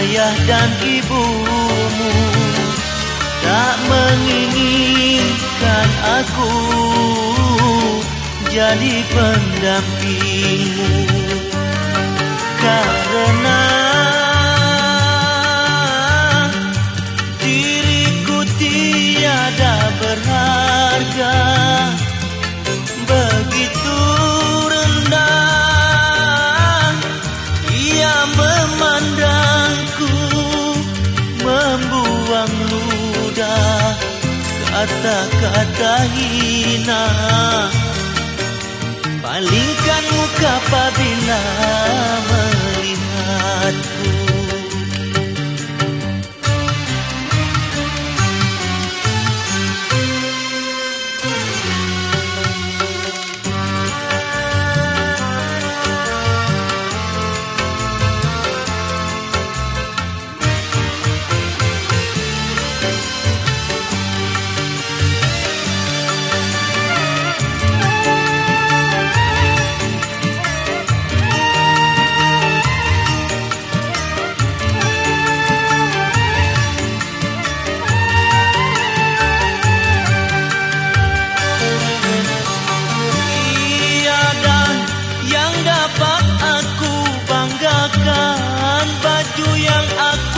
Ayah dan ibumu Tak menginginkan aku Jadi pendampingmu Karena Diriku tiada berharga Kata-kata hina. Palingkan muka apabila dapat aku banggakan Baju yang aku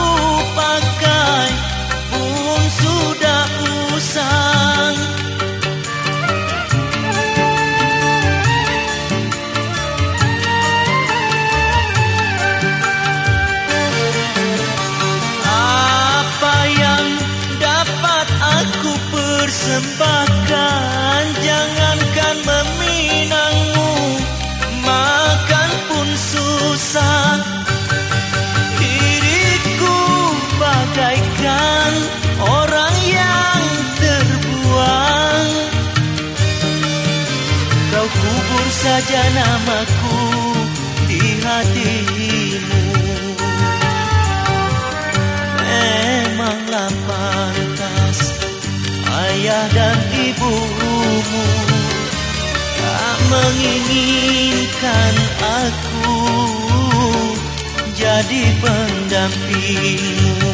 saja namaku di hatimu. Memanglah pantas Ayah dan ibumu. Tak menginginkan aku Jadi pendampingmu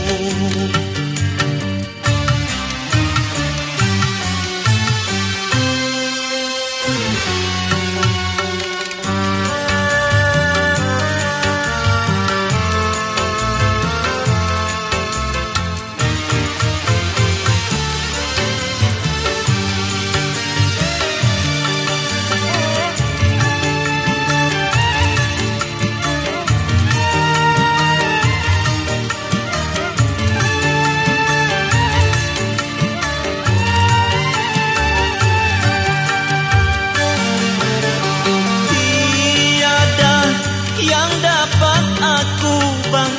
dapat aku bang.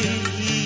Thank you.